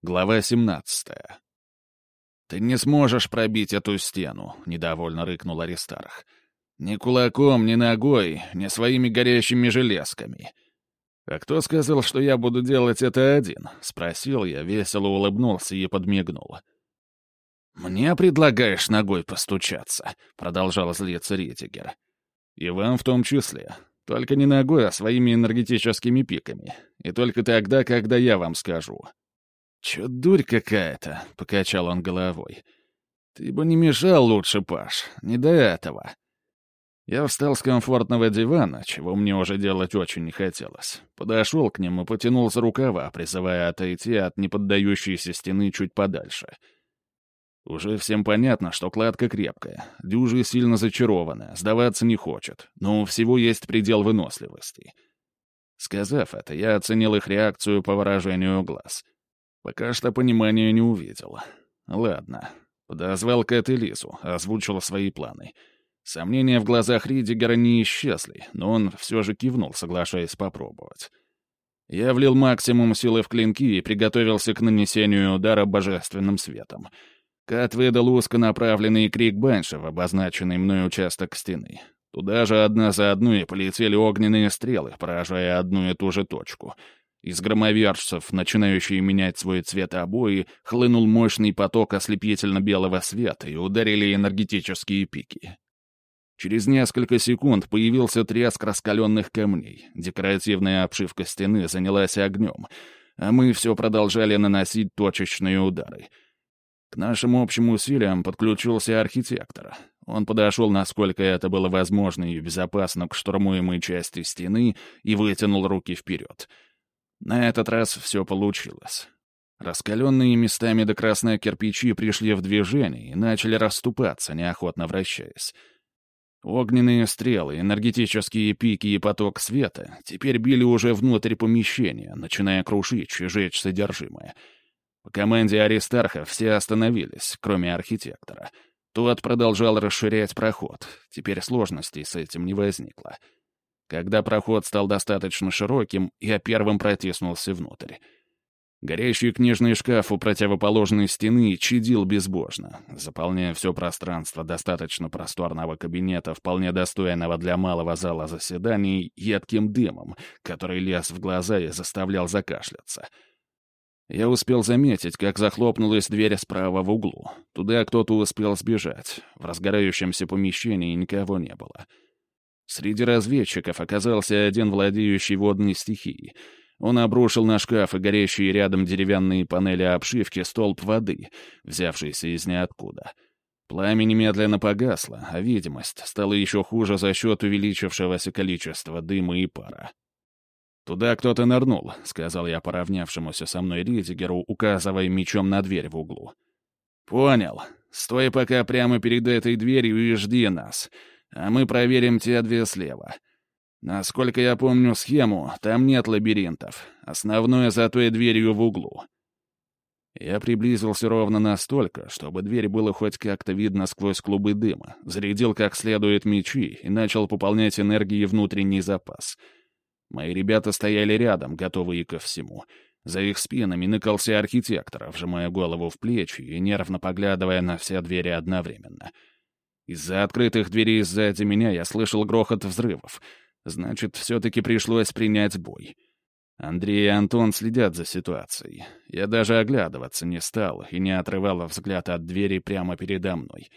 Глава 17. «Ты не сможешь пробить эту стену», — недовольно рыкнул Аристарх. «Ни кулаком, ни ногой, ни своими горящими железками». «А кто сказал, что я буду делать это один?» — спросил я, весело улыбнулся и подмигнул. «Мне предлагаешь ногой постучаться?» — продолжал злиться Ритигер. «И вам в том числе. Только не ногой, а своими энергетическими пиками. И только тогда, когда я вам скажу. «Чё дурь какая-то», — покачал он головой. «Ты бы не мешал лучше, Паш, не до этого». Я встал с комфортного дивана, чего мне уже делать очень не хотелось. Подошел к нему, потянул за рукава, призывая отойти от неподдающейся стены чуть подальше. Уже всем понятно, что кладка крепкая, дюжи сильно зачарованная, сдаваться не хочет, но у всего есть предел выносливости. Сказав это, я оценил их реакцию по выражению глаз — Пока что понимания не увидел. Ладно. Подозвал Кэт и Лизу, озвучил свои планы. Сомнения в глазах Ридигера не исчезли, но он все же кивнул, соглашаясь попробовать. Я влил максимум силы в клинки и приготовился к нанесению удара божественным светом. Кат выдал узконаправленный крик Банша в обозначенный мной участок стены. Туда же одна за одной полетели огненные стрелы, поражая одну и ту же точку — из громовержцев, начинающие менять свой цвет обои, хлынул мощный поток ослепительно-белого света и ударили энергетические пики. Через несколько секунд появился треск раскаленных камней, декоративная обшивка стены занялась огнем, а мы все продолжали наносить точечные удары. К нашим общим усилиям подключился архитектор. Он подошел, насколько это было возможно и безопасно, к штурмуемой части стены и вытянул руки вперед — на этот раз все получилось. Раскаленные местами до красной кирпичи пришли в движение и начали расступаться, неохотно вращаясь. Огненные стрелы, энергетические пики и поток света теперь били уже внутрь помещения, начиная крушить и жечь содержимое. По команде Аристарха все остановились, кроме архитектора. Тот продолжал расширять проход. Теперь сложностей с этим не возникло. — когда проход стал достаточно широким, я первым протиснулся внутрь. Горящий книжный шкаф у противоположной стены чадил безбожно, заполняя все пространство достаточно просторного кабинета, вполне достойного для малого зала заседаний, едким дымом, который лез в глаза и заставлял закашляться. Я успел заметить, как захлопнулась дверь справа в углу. Туда кто-то успел сбежать. В разгорающемся помещении никого не было. — Среди разведчиков оказался один владеющий водной стихией. Он обрушил на шкаф и горящие рядом деревянные панели обшивки столб воды, взявшийся из ниоткуда. Пламя немедленно погасло, а видимость стала еще хуже за счет увеличившегося количества дыма и пара. «Туда кто-то нырнул», — сказал я поравнявшемуся со мной Ридигеру, указывая мечом на дверь в углу. «Понял. Стой пока прямо перед этой дверью и жди нас а мы проверим те две слева. Насколько я помню схему, там нет лабиринтов. Основное за той дверью в углу. Я приблизился ровно настолько, чтобы дверь было хоть как-то видно сквозь клубы дыма, зарядил как следует мечи и начал пополнять энергией внутренний запас. Мои ребята стояли рядом, готовые ко всему. За их спинами ныкался архитектор, вжимая голову в плечи и нервно поглядывая на все двери одновременно — из-за открытых дверей сзади меня я слышал грохот взрывов. Значит, все-таки пришлось принять бой. Андрей и Антон следят за ситуацией. Я даже оглядываться не стал и не отрывал взгляд от двери прямо передо мной.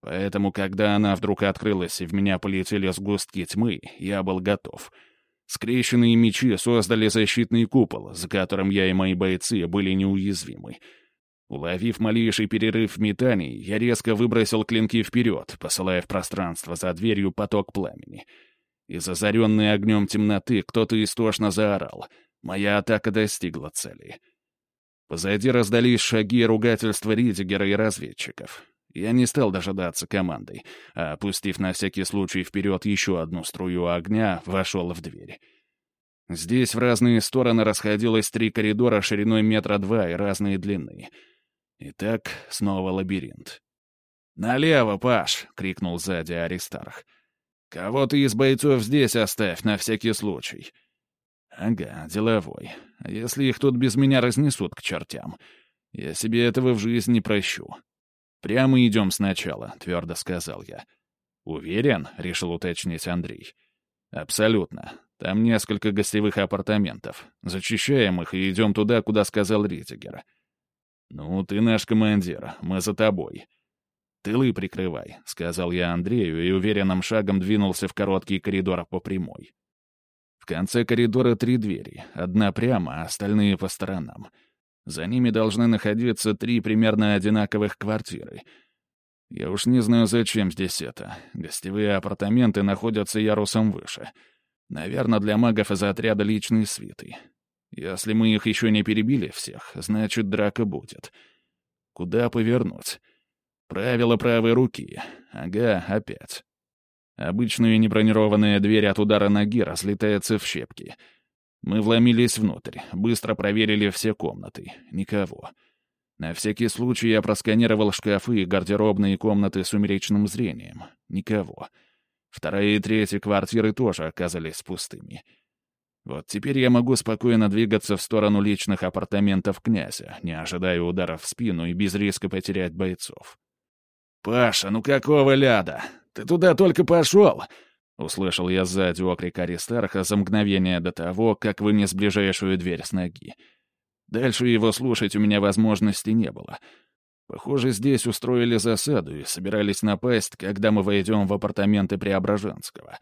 Поэтому, когда она вдруг открылась и в меня полетели сгустки тьмы, я был готов. Скрещенные мечи создали защитный купол, за которым я и мои бойцы были неуязвимы. Уловив малейший перерыв метаний, я резко выбросил клинки вперед, посылая в пространство за дверью поток пламени. Из озаренной огнем темноты кто-то истошно заорал. Моя атака достигла цели. Позади раздались шаги и ругательства Ридигера и разведчиков. Я не стал дожидаться команды, а, опустив на всякий случай вперед еще одну струю огня, вошел в дверь. Здесь в разные стороны расходилось три коридора шириной метра два и разные длины — Итак, снова лабиринт. «Налево, Паш!» — крикнул сзади Аристарх. «Кого-то из бойцов здесь оставь, на всякий случай». Ага, деловой. А если их тут без меня разнесут к чертям? Я себе этого в жизни не прощу. Прямо идем сначала, твердо сказал я. Уверен, решил уточнить Андрей. Абсолютно. Там несколько гостевых апартаментов. Зачищаем их и идем туда, куда сказал Ритигер. Ну, ты наш командир, мы за тобой. «Тылы прикрывай», — сказал я Андрею и уверенным шагом двинулся в короткий коридор по прямой. В конце коридора три двери, одна прямо, а остальные по сторонам. За ними должны находиться три примерно одинаковых квартиры. Я уж не знаю, зачем здесь это. Гостевые апартаменты находятся ярусом выше. Наверное, для магов из отряда личной свиты. Если мы их еще не перебили всех, значит, драка будет. Куда повернуть? Правило правой руки. Ага, опять. Обычная небронированная дверь от удара ноги разлетается в щепки. Мы вломились внутрь, быстро проверили все комнаты. Никого. На всякий случай я просканировал шкафы и гардеробные комнаты сумеречным зрением. Никого. Вторая и третья квартиры тоже оказались пустыми. Вот теперь я могу спокойно двигаться в сторону личных апартаментов князя, не ожидая ударов в спину и без риска потерять бойцов. «Паша, ну какого ляда? Ты туда только пошел!» Услышал я сзади окрик Аристарха за мгновение до того, как вынес ближайшую дверь с ноги. Дальше его слушать у меня возможности не было. Похоже, здесь устроили засаду и собирались напасть, когда мы войдем в апартаменты Преображенского.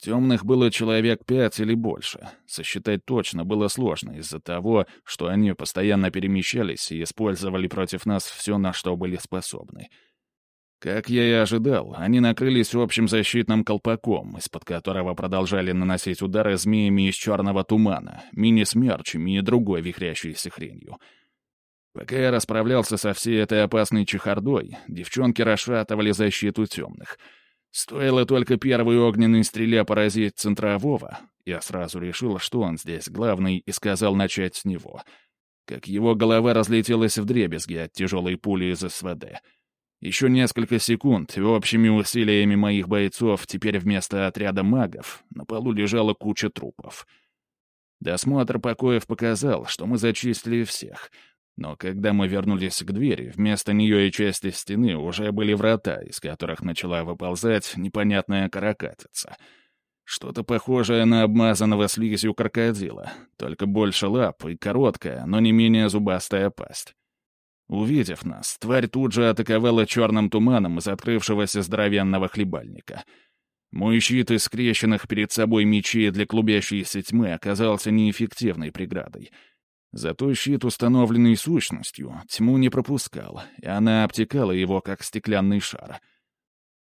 Темных было человек пять или больше. Сосчитать точно было сложно из-за того, что они постоянно перемещались и использовали против нас все, на что были способны. — как я и ожидал, они накрылись общим защитным колпаком, из-под которого продолжали наносить удары змеями из черного тумана, мини-смерчами и другой вихрящейся хренью. Пока я расправлялся со всей этой опасной чехардой, девчонки расшатывали защиту темных. Стоило только первой огненной стреле поразить центрового, я сразу решил, что он здесь главный, и сказал начать с него. Как его голова разлетелась в дребезги от тяжелой пули из СВД — еще несколько секунд, и общими усилиями моих бойцов теперь вместо отряда магов на полу лежала куча трупов. Досмотр покоев показал, что мы зачистили всех. Но когда мы вернулись к двери, вместо нее и части стены уже были врата, из которых начала выползать непонятная каракатица. Что-то похожее на обмазанного слизью крокодила, только больше лап и короткая, но не менее зубастая пасть. Увидев нас, тварь тут же атаковала черным туманом из открывшегося здоровенного хлебальника. Мой щит из скрещенных перед собой мечей для клубящейся тьмы оказался неэффективной преградой. Зато щит, установленный сущностью, тьму не пропускал, и она обтекала его, как стеклянный шар.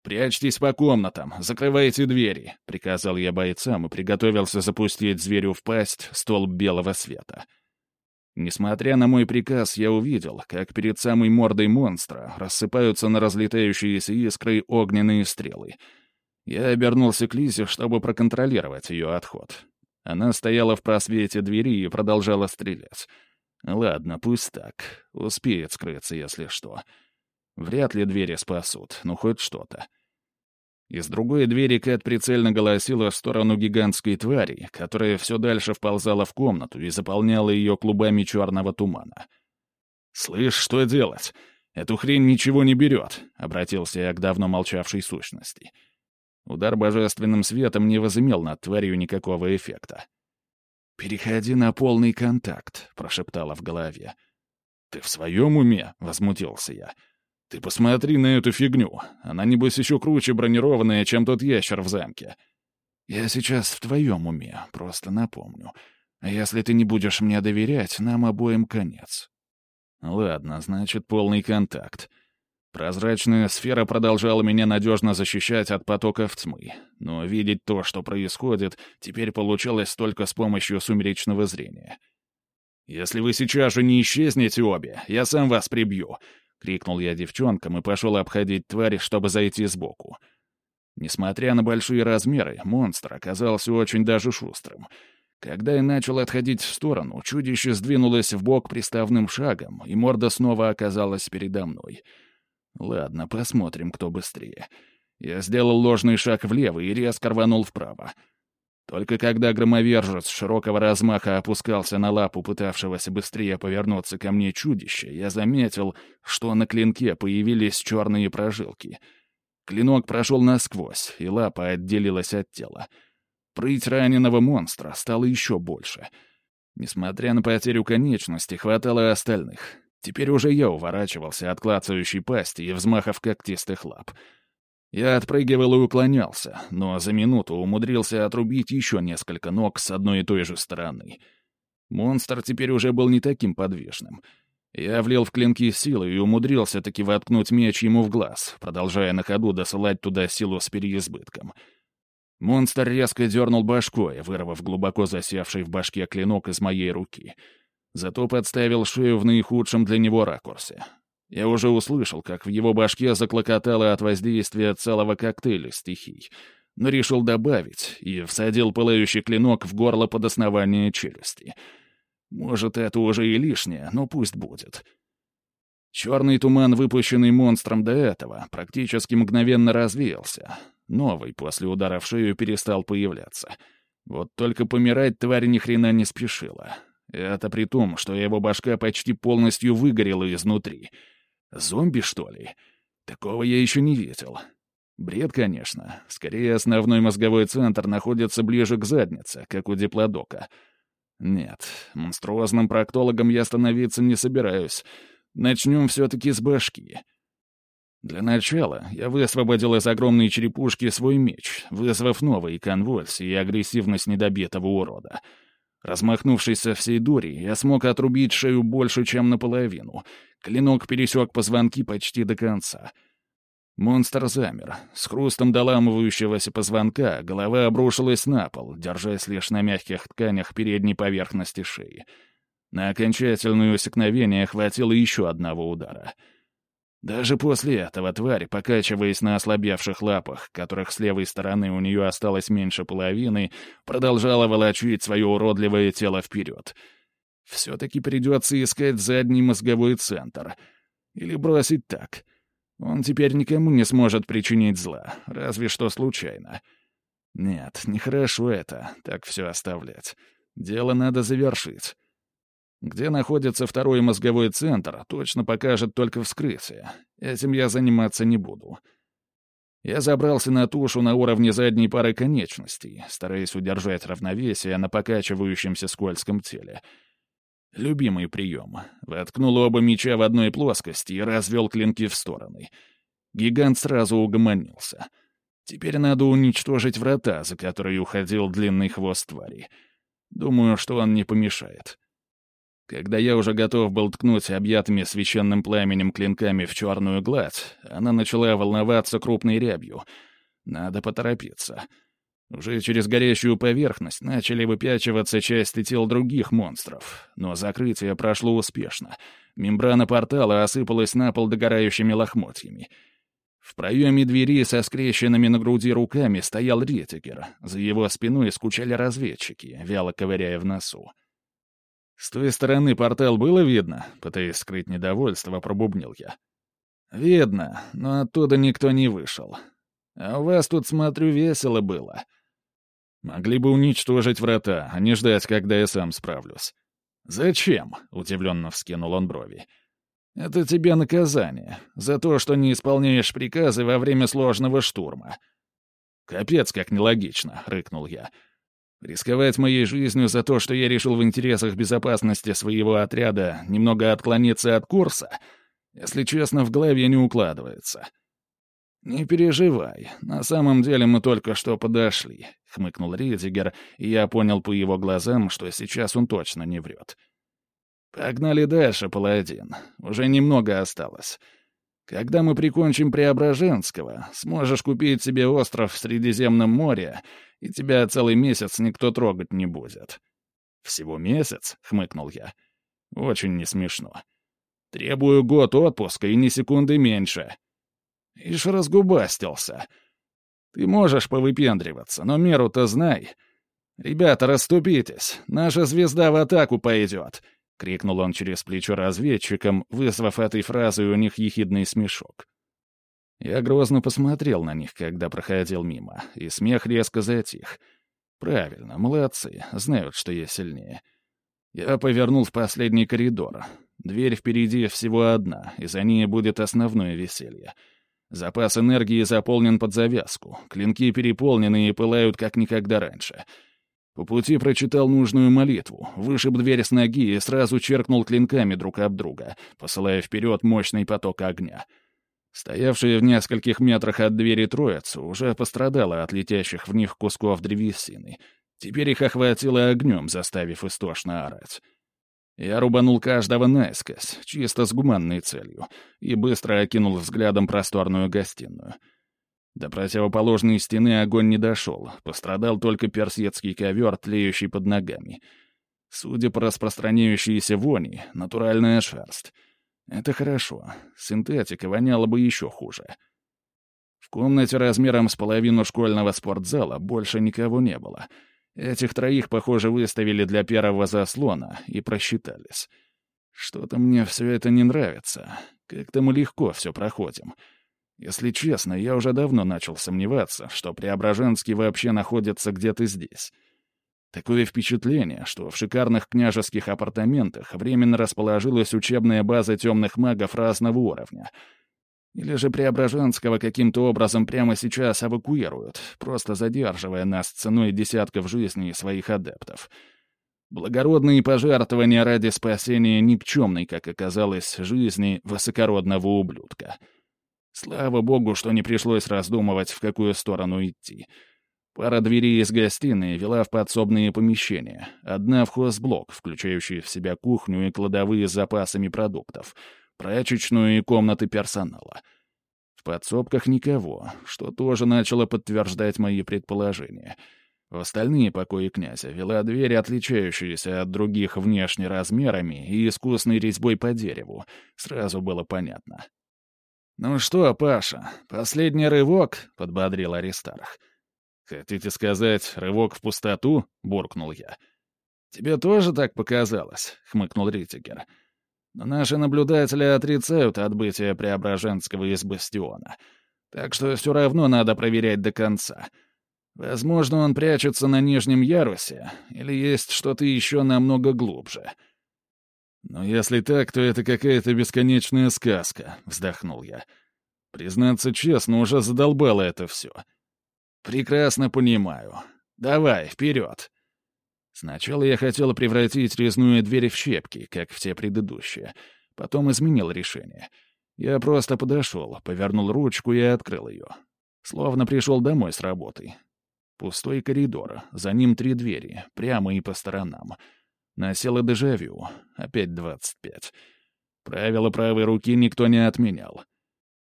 «Прячьтесь по комнатам, закрывайте двери», — приказал я бойцам и приготовился запустить зверю в пасть столб белого света. Несмотря на мой приказ, я увидел, как перед самой мордой монстра рассыпаются на разлетающиеся искры огненные стрелы. Я обернулся к Лизе, чтобы проконтролировать ее отход. Она стояла в просвете двери и продолжала стрелять. Ладно, пусть так. Успеет скрыться, если что. Вряд ли двери спасут, ну хоть что-то. Из другой двери Кэт прицельно голосила в сторону гигантской твари, которая все дальше вползала в комнату и заполняла ее клубами черного тумана. «Слышь, что делать? Эту хрень ничего не берет», — обратился я к давно молчавшей сущности. Удар божественным светом не возымел над тварью никакого эффекта. «Переходи на полный контакт», — прошептала в голове. «Ты в своем уме?» — возмутился я. «Ты посмотри на эту фигню. Она, небось, еще круче бронированная, чем тот ящер в замке». «Я сейчас в твоем уме, просто напомню. А если ты не будешь мне доверять, нам обоим конец». «Ладно, значит, полный контакт». Прозрачная сфера продолжала меня надежно защищать от потоков тьмы, но видеть то, что происходит, теперь получалось только с помощью сумеречного зрения. «Если вы сейчас же не исчезнете обе, я сам вас прибью. — крикнул я девчонкам и пошел обходить тварь, чтобы зайти сбоку. Несмотря на большие размеры, монстр оказался очень даже шустрым. Когда я начал отходить в сторону, чудище сдвинулось в бок приставным шагом, и морда снова оказалась передо мной. Ладно, посмотрим, кто быстрее. Я сделал ложный шаг влево и резко рванул вправо. Только когда громовержец широкого размаха опускался на лапу пытавшегося быстрее повернуться ко мне чудища, я заметил, что на клинке появились черные прожилки. Клинок прошел насквозь, и лапа отделилась от тела. Прыть раненого монстра стало еще больше. Несмотря на потерю конечности, хватало остальных. Теперь уже я уворачивался от клацающей пасти и взмахов когтистых лап — я отпрыгивал и уклонялся, но за минуту умудрился отрубить еще несколько ног с одной и той же стороны. Монстр теперь уже был не таким подвижным. Я влил в клинки силы и умудрился таки воткнуть меч ему в глаз, продолжая на ходу досылать туда силу с переизбытком. Монстр резко дернул башкой, вырвав глубоко засевший в башке клинок из моей руки. Зато подставил шею в наихудшем для него ракурсе. Я уже услышал, как в его башке заклокотало от воздействия целого коктейля стихий, но решил добавить и всадил пылающий клинок в горло под основание челюсти. Может, это уже и лишнее, но пусть будет. Черный туман, выпущенный монстром до этого, практически мгновенно развеялся. Новый после удара в шею перестал появляться. Вот только помирать тварь ни хрена не спешила. Это при том, что его башка почти полностью выгорела изнутри — Зомби, что ли? Такого я еще не видел. Бред, конечно. Скорее, основной мозговой центр находится ближе к заднице, как у диплодока. Нет, монструозным проктологом я становиться не собираюсь. Начнем все-таки с башки. Для начала я высвободил из огромной черепушки свой меч, вызвав новые конвульсии и агрессивность недобитого урода — Размахнувшись со всей дури, я смог отрубить шею больше, чем наполовину. Клинок пересек позвонки почти до конца. Монстр замер. С хрустом доламывающегося позвонка голова обрушилась на пол, держась лишь на мягких тканях передней поверхности шеи. На окончательное усекновение хватило еще одного удара — даже после этого тварь, покачиваясь на ослабевших лапах, которых с левой стороны у нее осталось меньше половины, продолжала волочить свое уродливое тело вперед. Все-таки придется искать задний мозговой центр. Или бросить так. Он теперь никому не сможет причинить зла, разве что случайно. Нет, нехорошо это, так все оставлять. Дело надо завершить. Где находится второй мозговой центр, точно покажет только вскрытие. Этим я заниматься не буду. Я забрался на тушу на уровне задней пары конечностей, стараясь удержать равновесие на покачивающемся скользком теле. Любимый прием. Воткнул оба меча в одной плоскости и развел клинки в стороны. Гигант сразу угомонился. Теперь надо уничтожить врата, за которые уходил длинный хвост твари. Думаю, что он не помешает. Когда я уже готов был ткнуть объятыми священным пламенем клинками в черную гладь, она начала волноваться крупной рябью. Надо поторопиться. Уже через горящую поверхность начали выпячиваться части тел других монстров, но закрытие прошло успешно. Мембрана портала осыпалась на пол догорающими лохмотьями. В проеме двери со скрещенными на груди руками стоял Ретикер. За его спиной скучали разведчики, вяло ковыряя в носу. «С той стороны портал было видно?» — пытаясь скрыть недовольство, пробубнил я. «Видно, но оттуда никто не вышел. А у вас тут, смотрю, весело было. Могли бы уничтожить врата, а не ждать, когда я сам справлюсь». «Зачем?» — удивленно вскинул он брови. «Это тебе наказание. За то, что не исполняешь приказы во время сложного штурма». «Капец, как нелогично», — рыкнул я. Рисковать моей жизнью за то, что я решил в интересах безопасности своего отряда немного отклониться от курса, если честно, в голове не укладывается. «Не переживай, на самом деле мы только что подошли», — хмыкнул Ридзигер, и я понял по его глазам, что сейчас он точно не врет. «Погнали дальше, паладин. Уже немного осталось. Когда мы прикончим Преображенского, сможешь купить себе остров в Средиземном море, и тебя целый месяц никто трогать не будет». «Всего месяц?» — хмыкнул я. «Очень не смешно. Требую год отпуска и ни секунды меньше». Ишь разгубастился. «Ты можешь повыпендриваться, но меру-то знай. Ребята, расступитесь, наша звезда в атаку пойдет». — крикнул он через плечо разведчикам, вызвав этой фразой у них ехидный смешок. Я грозно посмотрел на них, когда проходил мимо, и смех резко затих. Правильно, молодцы, знают, что я сильнее. Я повернул в последний коридор. Дверь впереди всего одна, и за ней будет основное веселье. Запас энергии заполнен под завязку, клинки переполнены и пылают как никогда раньше. По пути прочитал нужную молитву, вышиб дверь с ноги и сразу черкнул клинками друг об друга, посылая вперед мощный поток огня — Стоявшая в нескольких метрах от двери троица уже пострадала от летящих в них кусков древесины. Теперь их охватило огнем, заставив истошно орать. Я рубанул каждого наискось, чисто с гуманной целью, и быстро окинул взглядом просторную гостиную. До противоположной стены огонь не дошел, пострадал только персидский ковер, тлеющий под ногами. Судя по распространяющейся вони, натуральная шерсть — это хорошо. Синтетика воняла бы еще хуже. В комнате размером с половину школьного спортзала больше никого не было. Этих троих, похоже, выставили для первого заслона и просчитались. Что-то мне все это не нравится. Как-то мы легко все проходим. Если честно, я уже давно начал сомневаться, что Преображенский вообще находится где-то здесь. Такое впечатление, что в шикарных княжеских апартаментах временно расположилась учебная база темных магов разного уровня. Или же Преображенского каким-то образом прямо сейчас эвакуируют, просто задерживая нас ценой десятков жизней своих адептов. Благородные пожертвования ради спасения никчемной, как оказалось, жизни высокородного ублюдка. Слава богу, что не пришлось раздумывать, в какую сторону идти — Пара дверей из гостиной вела в подсобные помещения. Одна в хозблок, включающий в себя кухню и кладовые с запасами продуктов, прачечную и комнаты персонала. В подсобках никого, что тоже начало подтверждать мои предположения. В остальные покои князя вела дверь, отличающаяся от других внешне размерами и искусной резьбой по дереву. Сразу было понятно. «Ну что, Паша, последний рывок?» — подбодрил Аристарх. — «Хотите сказать, рывок в пустоту?» — буркнул я. «Тебе тоже так показалось?» — хмыкнул Ритигер. «Но наши наблюдатели отрицают отбытие Преображенского из Бастиона. Так что все равно надо проверять до конца. Возможно, он прячется на нижнем ярусе, или есть что-то еще намного глубже». «Но если так, то это какая-то бесконечная сказка», — вздохнул я. «Признаться честно, уже задолбало это все». «Прекрасно понимаю. Давай, вперед!» Сначала я хотел превратить резную дверь в щепки, как все предыдущие. Потом изменил решение. Я просто подошел, повернул ручку и открыл ее. Словно пришел домой с работы. Пустой коридор, за ним три двери, прямо и по сторонам. Насела дежавю, опять двадцать пять. Правила правой руки никто не отменял.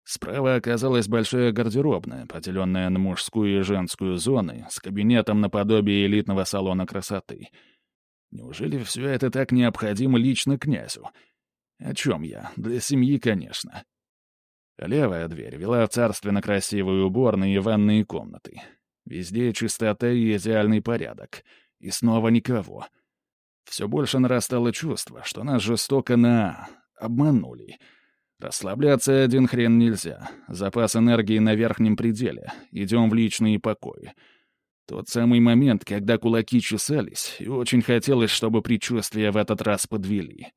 Справа оказалась большая гардеробная, поделенная на мужскую и женскую зоны, с кабинетом наподобие элитного салона красоты. Неужели все это так необходимо лично князю? О чем я? Для семьи, конечно. Левая дверь вела в царственно красивую уборную и ванные комнаты. Везде чистота и идеальный порядок. И снова никого. Все больше нарастало чувство, что нас жестоко на... обманули — Расслабляться один хрен нельзя. Запас энергии на верхнем пределе. Идем в личные покои. Тот самый момент, когда кулаки чесались, и очень хотелось, чтобы предчувствия в этот раз подвели.